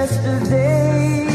yesterday.